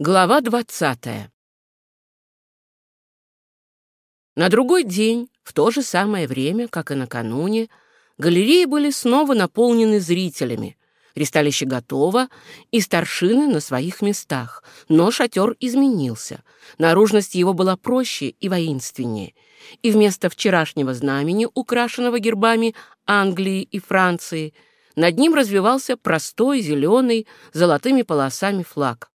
Глава двадцатая. На другой день, в то же самое время, как и накануне, галереи были снова наполнены зрителями. Ристалище готово, и старшины на своих местах, но шатер изменился. Наружность его была проще и воинственнее, и вместо вчерашнего знамени, украшенного гербами Англии и Франции, над ним развивался простой зеленый золотыми полосами флаг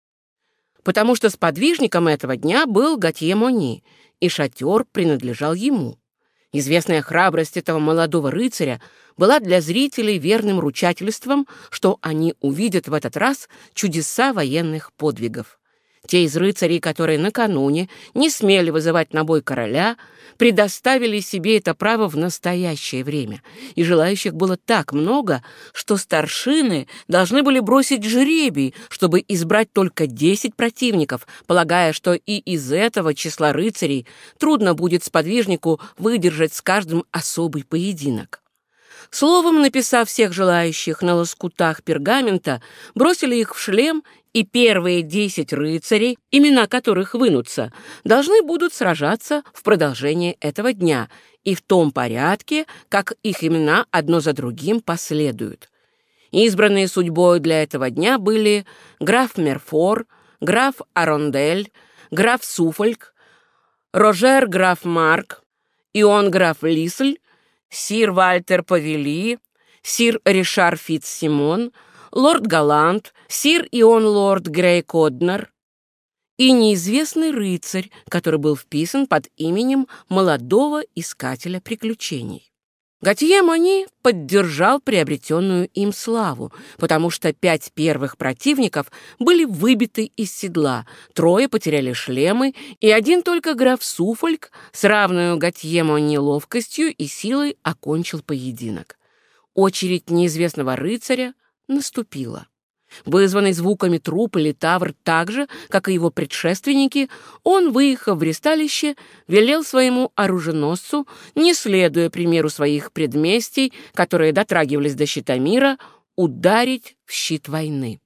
потому что сподвижником этого дня был Готье Мони, и шатер принадлежал ему. Известная храбрость этого молодого рыцаря была для зрителей верным ручательством, что они увидят в этот раз чудеса военных подвигов. Те из рыцарей, которые накануне не смели вызывать на бой короля, предоставили себе это право в настоящее время, и желающих было так много, что старшины должны были бросить жребий, чтобы избрать только десять противников, полагая, что и из этого числа рыцарей трудно будет сподвижнику выдержать с каждым особый поединок. Словом, написав всех желающих на лоскутах пергамента, бросили их в шлем и первые десять рыцарей, имена которых вынутся, должны будут сражаться в продолжение этого дня и в том порядке, как их имена одно за другим последуют. Избранные судьбой для этого дня были граф Мерфор, граф Арондель, граф Суфольк, Рожер граф Марк, Ион граф Лисль, сир Вальтер Павели, сир Ришар Фитц-Симон, лорд Галант, сир Ион лорд Грей Коднер и неизвестный рыцарь, который был вписан под именем молодого искателя приключений. Готье Мони поддержал приобретенную им славу, потому что пять первых противников были выбиты из седла, трое потеряли шлемы, и один только граф Суфольк с равную Готье Мони ловкостью и силой окончил поединок. Очередь неизвестного рыцаря наступила. Вызванный звуками труп или тавр так же, как и его предшественники, он, выехав в ресталище, велел своему оруженосцу, не следуя примеру своих предместий, которые дотрагивались до щита мира, ударить в щит войны.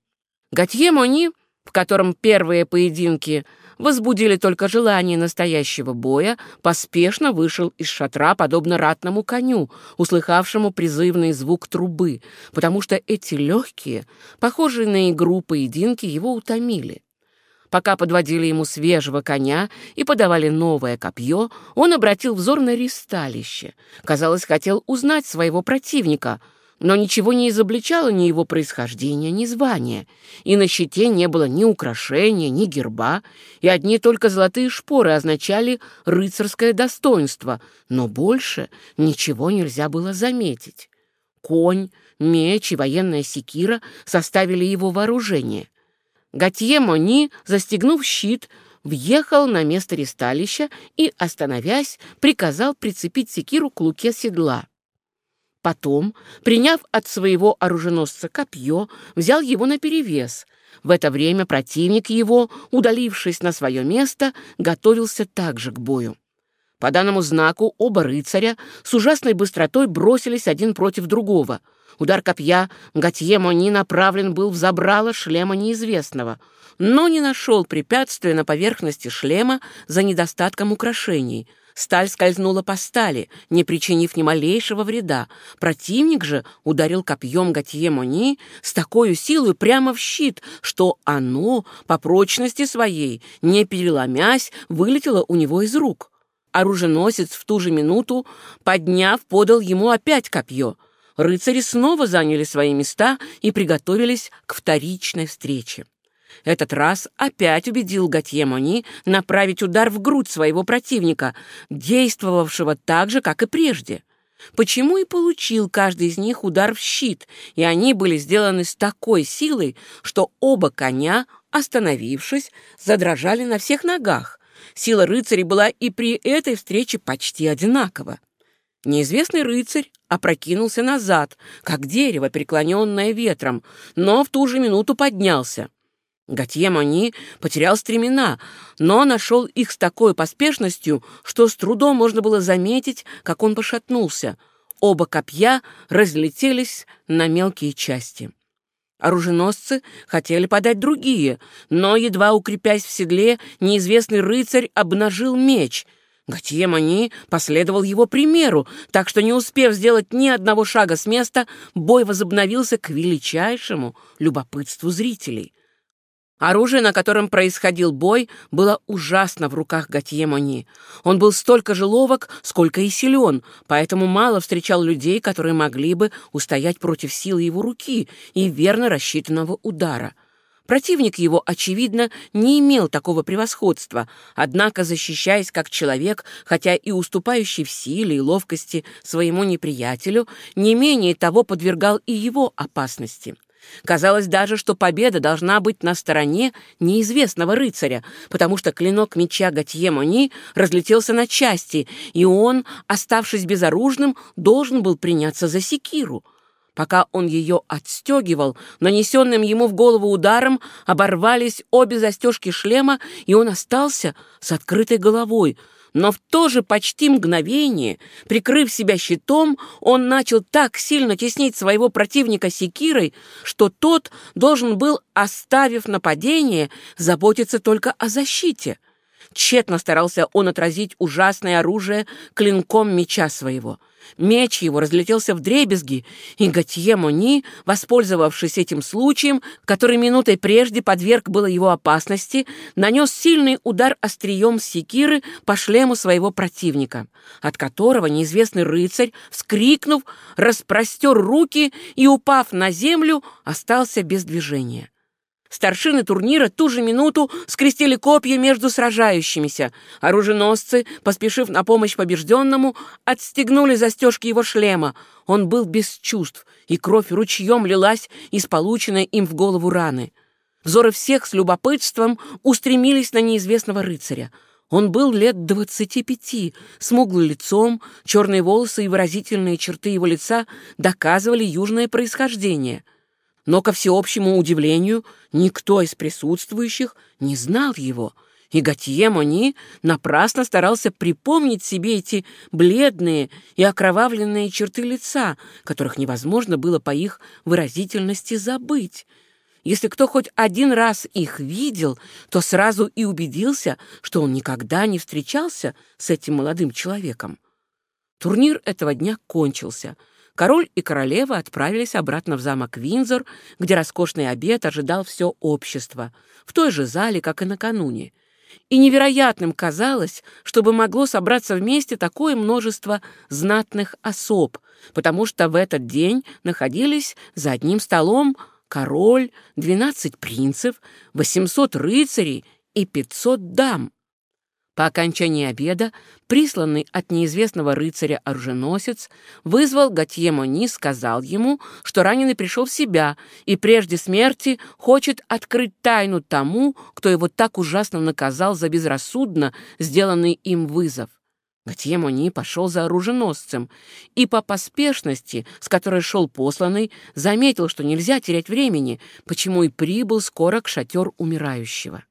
Готье Мони, в котором первые поединки возбудили только желание настоящего боя, поспешно вышел из шатра, подобно ратному коню, услыхавшему призывный звук трубы, потому что эти легкие, похожие на игру поединки, его утомили. Пока подводили ему свежего коня и подавали новое копье, он обратил взор на ристалище. Казалось, хотел узнать своего противника — но ничего не изобличало ни его происхождения, ни звания, и на щите не было ни украшения, ни герба, и одни только золотые шпоры означали рыцарское достоинство, но больше ничего нельзя было заметить. Конь, меч и военная секира составили его вооружение. Готье Мони, застегнув щит, въехал на место ресталища и, остановясь, приказал прицепить секиру к луке седла. Потом, приняв от своего оруженосца копье, взял его наперевес. В это время противник его, удалившись на свое место, готовился также к бою. По данному знаку оба рыцаря с ужасной быстротой бросились один против другого. Удар копья Готье Мони направлен был в забрало шлема неизвестного, но не нашел препятствия на поверхности шлема за недостатком украшений — Сталь скользнула по стали, не причинив ни малейшего вреда. Противник же ударил копьем Готье Мони с такой силой прямо в щит, что оно, по прочности своей, не переломясь, вылетело у него из рук. Оруженосец в ту же минуту, подняв, подал ему опять копье. Рыцари снова заняли свои места и приготовились к вторичной встрече. Этот раз опять убедил Готье Мони направить удар в грудь своего противника, действовавшего так же, как и прежде. Почему и получил каждый из них удар в щит, и они были сделаны с такой силой, что оба коня, остановившись, задрожали на всех ногах. Сила рыцарей была и при этой встрече почти одинакова. Неизвестный рыцарь опрокинулся назад, как дерево, преклоненное ветром, но в ту же минуту поднялся. Готье Мони потерял стремена, но нашел их с такой поспешностью, что с трудом можно было заметить, как он пошатнулся. Оба копья разлетелись на мелкие части. Оруженосцы хотели подать другие, но, едва укрепясь в седле, неизвестный рыцарь обнажил меч. Готье Мани последовал его примеру, так что, не успев сделать ни одного шага с места, бой возобновился к величайшему любопытству зрителей. Оружие, на котором происходил бой, было ужасно в руках Готье Мони. Он был столько же ловок, сколько и силен, поэтому мало встречал людей, которые могли бы устоять против силы его руки и верно рассчитанного удара. Противник его, очевидно, не имел такого превосходства, однако, защищаясь как человек, хотя и уступающий в силе и ловкости своему неприятелю, не менее того подвергал и его опасности. Казалось даже, что победа должна быть на стороне неизвестного рыцаря, потому что клинок меча Готье Мони разлетелся на части, и он, оставшись безоружным, должен был приняться за секиру. Пока он ее отстегивал, нанесенным ему в голову ударом оборвались обе застежки шлема, и он остался с открытой головой — но в то же почти мгновение, прикрыв себя щитом, он начал так сильно теснить своего противника секирой, что тот должен был, оставив нападение, заботиться только о защите. Тщетно старался он отразить ужасное оружие клинком меча своего — Меч его разлетелся в дребезги, и Готье Мони, воспользовавшись этим случаем, который минутой прежде подверг было его опасности, нанес сильный удар острием секиры по шлему своего противника, от которого неизвестный рыцарь, вскрикнув, распростер руки и, упав на землю, остался без движения. Старшины турнира ту же минуту скрестили копья между сражающимися. Оруженосцы, поспешив на помощь побежденному, отстегнули застежки его шлема. Он был без чувств, и кровь ручьем лилась из полученной им в голову раны. Взоры всех с любопытством устремились на неизвестного рыцаря. Он был лет двадцати пяти, смуглый лицом, черные волосы и выразительные черты его лица доказывали южное происхождение — но, ко всеобщему удивлению, никто из присутствующих не знал его, и Готье Мони напрасно старался припомнить себе эти бледные и окровавленные черты лица, которых невозможно было по их выразительности забыть. Если кто хоть один раз их видел, то сразу и убедился, что он никогда не встречался с этим молодым человеком. Турнир этого дня кончился — Король и королева отправились обратно в замок Винзор, где роскошный обед ожидал все общество, в той же зале, как и накануне. И невероятным казалось, чтобы могло собраться вместе такое множество знатных особ, потому что в этот день находились за одним столом король, двенадцать принцев, восемьсот рыцарей и пятьсот дам. По окончании обеда присланный от неизвестного рыцаря оруженосец вызвал Готье Мони, сказал ему, что раненый пришел в себя и прежде смерти хочет открыть тайну тому, кто его так ужасно наказал за безрассудно сделанный им вызов. Готье Мони пошел за оруженосцем и по поспешности, с которой шел посланный, заметил, что нельзя терять времени, почему и прибыл скоро к шатер умирающего.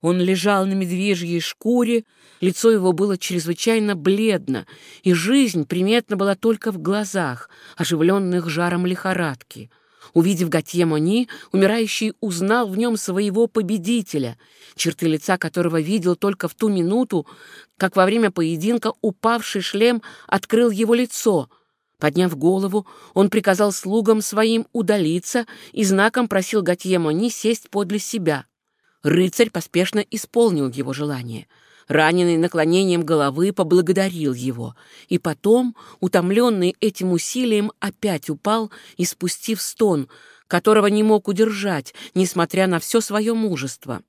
Он лежал на медвежьей шкуре, лицо его было чрезвычайно бледно, и жизнь приметна была только в глазах, оживленных жаром лихорадки. Увидев Готье Мони, умирающий узнал в нем своего победителя, черты лица которого видел только в ту минуту, как во время поединка упавший шлем открыл его лицо. Подняв голову, он приказал слугам своим удалиться и знаком просил Готье Мони сесть подле себя. Рыцарь поспешно исполнил его желание. Раненый наклонением головы поблагодарил его, и потом, утомленный этим усилием, опять упал, испустив стон, которого не мог удержать, несмотря на все свое мужество.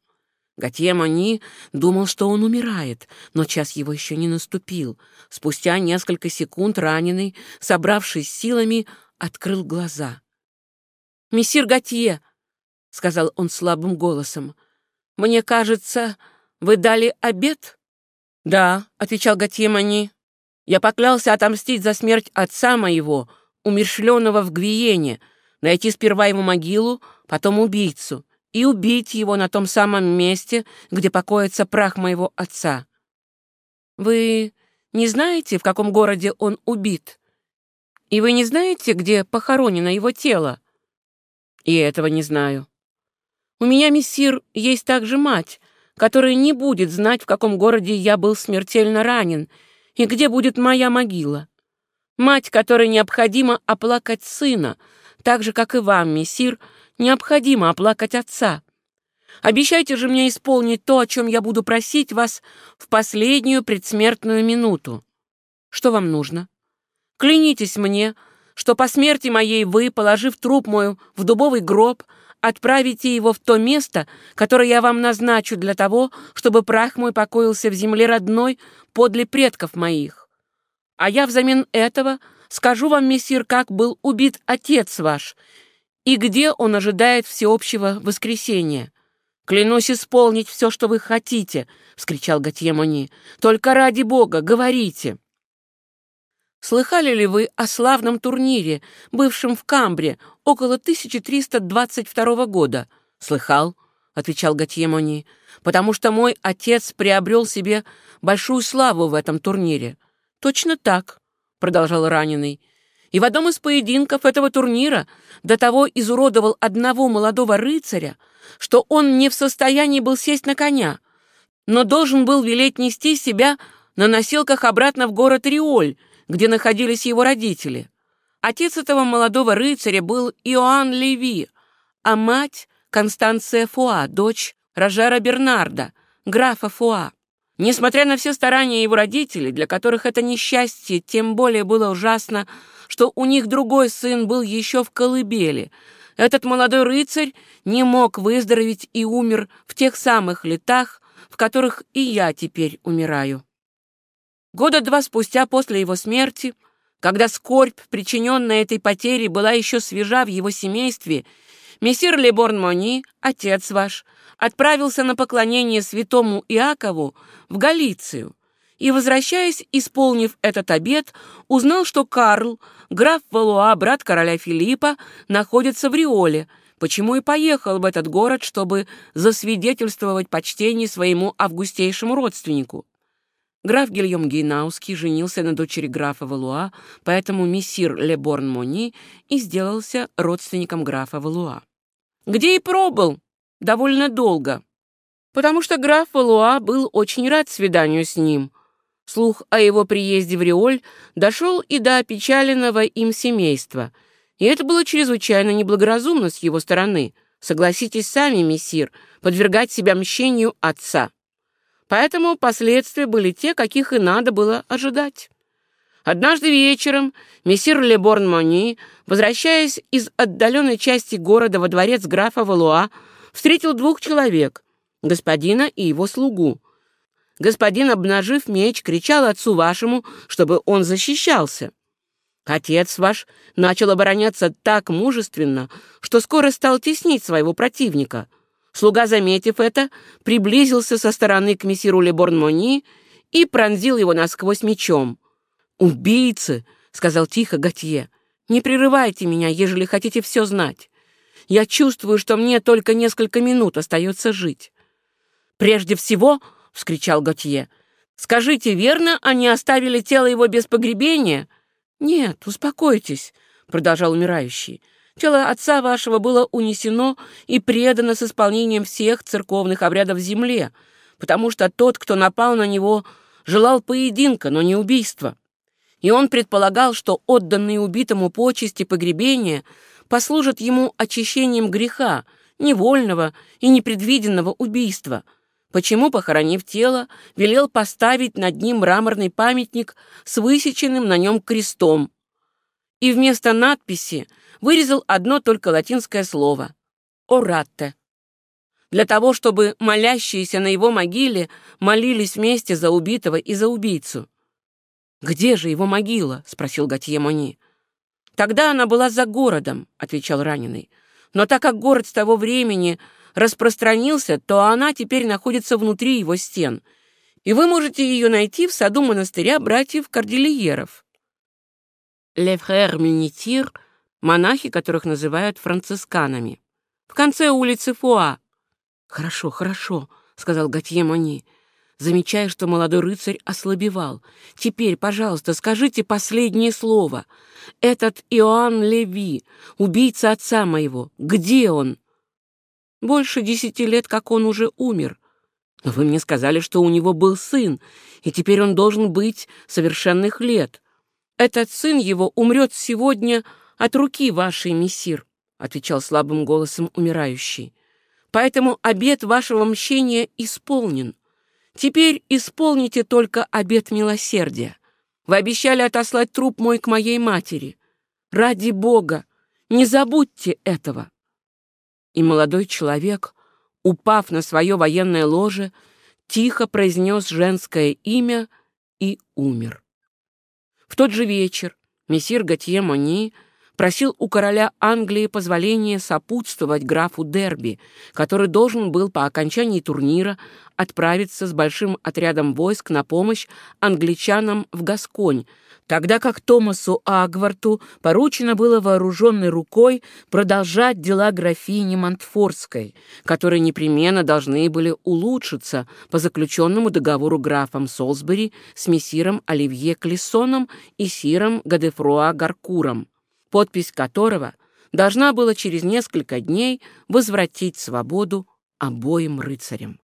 Готье Мани думал, что он умирает, но час его еще не наступил. Спустя несколько секунд раненый, собравшись силами, открыл глаза. «Мессир Готье!» — сказал он слабым голосом — мне кажется, вы дали обед?» «Да», — отвечал Гатьемани. «Я поклялся отомстить за смерть отца моего, умершленного в Гвиене, найти сперва его могилу, потом убийцу, и убить его на том самом месте, где покоится прах моего отца. Вы не знаете, в каком городе он убит? И вы не знаете, где похоронено его тело?» И этого не знаю. У меня, мессир, есть также мать, которая не будет знать, в каком городе я был смертельно ранен и где будет моя могила. Мать, которой необходимо оплакать сына, так же, как и вам, мессир, необходимо оплакать отца. Обещайте же мне исполнить то, о чем я буду просить вас в последнюю предсмертную минуту. Что вам нужно? Клянитесь мне, что по смерти моей вы, положив труп мой в дубовый гроб, отправите его в то место, которое я вам назначу для того, чтобы прах мой покоился в земле родной подле предков моих. А я взамен этого скажу вам, мессир, как был убит отец ваш и где он ожидает всеобщего воскресения. Клянусь исполнить все, что вы хотите, — вскричал Готье Мони. Только ради бога, говорите. Слыхали ли вы о славном турнире, бывшем в Камбре, около 1322 года? Слыхал, отвечал Готье Мони, потому что мой отец приобрел себе большую славу в этом турнире. Точно так, продолжал раненый. И в одном из поединков этого турнира до того изуродовал одного молодого рыцаря, что он не в состоянии был сесть на коня, но должен был велеть нести себя на носилках обратно в город Риоль, где находились его родители. Отец этого молодого рыцаря был Иоанн Леви, а мать — Констанция Фуа, дочь Рожера Бернарда, графа Фуа. Несмотря на все старания его родителей, для которых это несчастье тем более было ужасно, что у них другой сын был еще в колыбели, этот молодой рыцарь не мог выздороветь и умер в тех самых летах, в которых и я теперь умираю. Года два спустя после его смерти, когда скорбь, причиненная этой потерей, была еще свежа в его семействе, мессир Леборн Мони, отец ваш, отправился на поклонение святому Иакову в Галицию и, возвращаясь, исполнив этот обет, узнал, что Карл, граф Валуа, брат короля Филиппа, находится в Риоле, почему и поехал в этот город, чтобы засвидетельствовать почтение своему августейшему родственнику. Граф Гильем Гейнауский женился на дочери графа Валуа, поэтому мессир Леборн Мони и сделался родственником графа Валуа. Где и пробыл довольно долго, потому что граф Валуа был очень рад свиданию с ним. Слух о его приезде в Риоль дошел и до опечаленного им семейства, и это было чрезвычайно неблагоразумно с его стороны. Согласитесь сами, мессир, подвергать себя мщению отца. Поэтому последствия были те, каких и надо было ожидать. Однажды вечером мессир Леборн Мони, возвращаясь из отдаленной части города во дворец графа Валуа, встретил двух человек, господина и его слугу. Господин, обнажив меч, кричал отцу вашему, чтобы он защищался. Отец ваш начал обороняться так мужественно, что скоро стал теснить своего противника — Слуга, заметив это, приблизился со стороны к мессиру Леборн-Мони и пронзил его насквозь мечом. «Убийцы!» — сказал тихо Готье. «Не прерывайте меня, ежели хотите все знать. Я чувствую, что мне только несколько минут остается жить». «Прежде всего», — вскричал Готье, — «скажите, верно, они оставили тело его без погребения?» «Нет, успокойтесь», — продолжал умирающий. Тело отца вашего было унесено и предано с исполнением всех церковных обрядов земле, потому что тот, кто напал на него, желал поединка, но не убийства. И он предполагал, что отданные убитому почести погребения послужат ему очищением греха, невольного и непредвиденного убийства, почему, похоронив тело, велел поставить над ним мраморный памятник с высеченным на нем крестом. И вместо надписи вырезал одно только латинское слово — «оратте», для того, чтобы молящиеся на его могиле молились вместе за убитого и за убийцу. «Где же его могила?» — спросил Готье Мони. «Тогда она была за городом», — отвечал раненый. «Но так как город с того времени распространился, то она теперь находится внутри его стен, и вы можете ее найти в саду монастыря братьев Кордильеров». «Ле фрère Мюнитир» монахи, которых называют францисканами. В конце улицы Фуа. «Хорошо, хорошо», — сказал Готье Мони. замечая, что молодой рыцарь ослабевал. «Теперь, пожалуйста, скажите последнее слово. Этот Иоанн Леви, убийца отца моего, где он?» «Больше десяти лет, как он уже умер. Но вы мне сказали, что у него был сын, и теперь он должен быть совершенных лет. Этот сын его умрет сегодня от руки вашей, мессир», — отвечал слабым голосом умирающий. «Поэтому обет вашего мщения исполнен. Теперь исполните только обет милосердия. Вы обещали отослать труп мой к моей матери. Ради Бога, не забудьте этого». И молодой человек, упав на свое военное ложе, тихо произнес женское имя и умер. В тот же вечер мессир Готье Мони просил у короля Англии позволения сопутствовать графу Дерби, который должен был по окончании турнира отправиться с большим отрядом войск на помощь англичанам в Гасконь, тогда как Томасу Агварту поручено было вооруженной рукой продолжать дела графини Монтфорской, которые непременно должны были улучшиться по заключенному договору графом Солсбери с мессиром Оливье Клессоном и сиром Гадефруа Гаркуром подпись которого должна была через несколько дней возвратить свободу обоим рыцарям.